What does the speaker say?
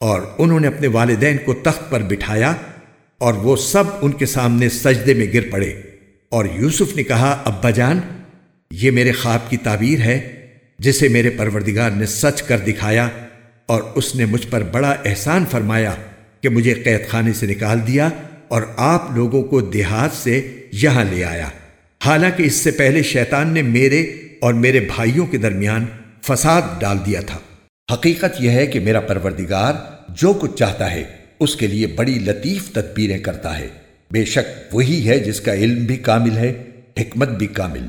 اور انہوں نے اپنے والدین کو تخت پر بٹھایا اور وہ سب ان کے سامنے سجدے میں گر پڑے۔ اور یوسف نے کہا، ابا جان، یہ میرے خواب کی تعبیر ہے، جسے میرے پروردگار نے سچ کر دکھایا اور اس نے مجھ پر بڑا احسان فرمایا کہ مجھے قید خانے سے نکال دیا اور آپ لوگوں کو دیہات سے یہاں لے آیا۔ حالانکہ اس سے پہلے شیطان نے میرے اور میرے بھائیوں کے درمیان فساد ڈال دیا تھا۔ حقیقت یہ ہے کہ میرا پروردگار جو کچھ چاہتا ہے، اس کے لیے بڑی لطیف تدبیریں کرتا ہے۔ بے شک وہی ہے جس کا علم بھی کامل ہے، حکمت بھی کامل۔